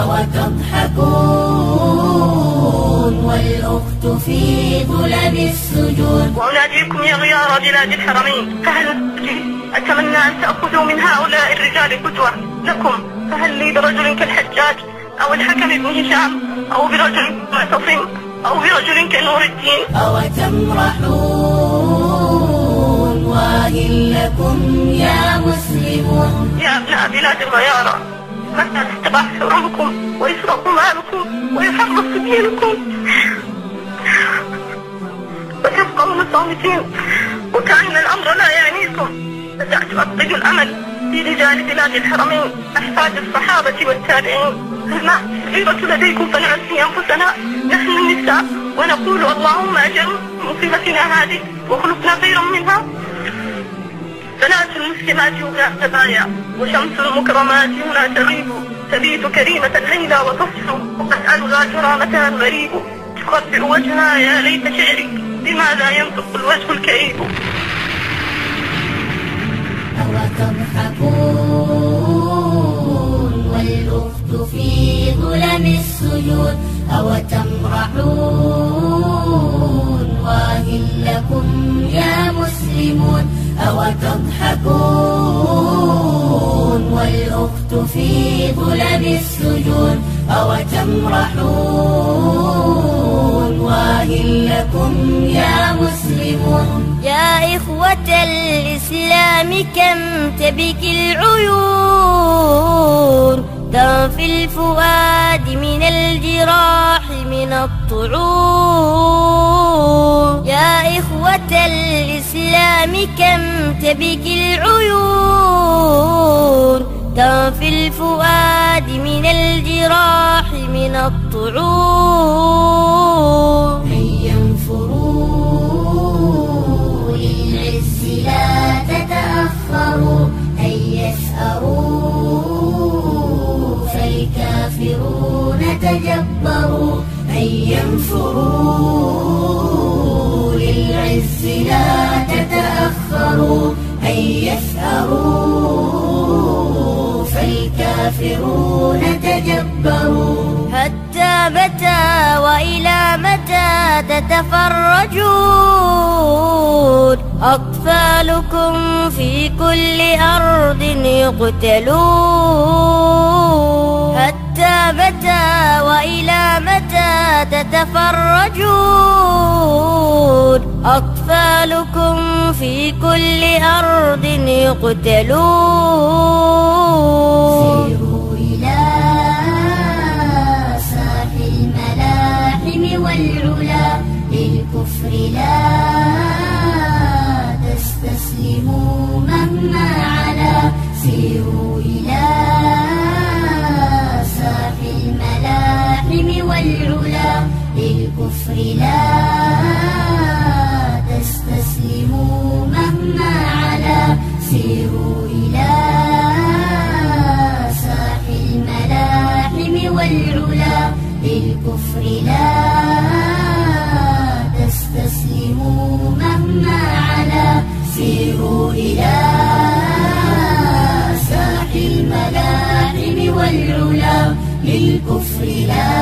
أو تضحكون والأخت في ظلم السجود وأناديكم يا غيار بلاد الحرمين فهل أتمنى أن تأخذوا من هؤلاء الرجال قدوة لكم؟ فهل لي برجل كالحجاج أو الحكم بن هشام أو برجل معتصم أو برجل كنور الدين؟ أو تمرحون. واهل لكم يا مسلمون. يا أبناء بلاد الغيارة حرمكم ويسرق مالكم ويحرص دينكم وتبقون صامتين وكأن الأمر لا يعنيكم. بدأت أفقد الأمل في رجال بلاد الحرمين أحفاد الصحابة والتابعين. الماء الغيرة لديكم فنعزي أنفسنا؟ نحن النساء ونقول اللهم أجل مصيبتنا هذه وخلقنا خيرا منها. بنات المسلمات هنا تبايا وشمس المكرمات هنا تغيب. تبيت كريمة الليلة وتصحو وقد ألغى جرامتها الغريب تخبئ وجهها يا ليت شعري. بماذا ينطق الوجه الكئيب. أو تضحكون والأخت في ظلم السجود. أو تمرحون واهل لكم يا مسلمون. أو تضحكون والأخت في ظلم السجود أو تمرحون واهل لكم يا مسلمون. يا إخوة الإسلام كم تبكي العيون؟ في الفؤاد من الجراح من الطعون. يا إخوة الإسلام كم تبكي في الفؤاد من الجراح من الطعون. هيا انفروا للعز لا تتأخروا هيا اسأروا فالكافرون تجبروا هيا انفروا للعز لا تتأخروا هيا اسأروا فالكافرون تجبروا. حتى متى وإلى متى تتفرجون؟ أطفالكم في كل أرض يقتلون. حتى متى وإلى متى تتفرجون؟ أطفالكم في كل أرض يقتلون. والعلا للكفر لا تستسلموا مهما علا سيروا إلى ساح الملاحم والعلا. للكفر لا تستسلموا مهما علا سيروا إلى ساح الملاحم والعلا. للكفر لا سيروا إلى ساح الملاحم والعلا للكفر لا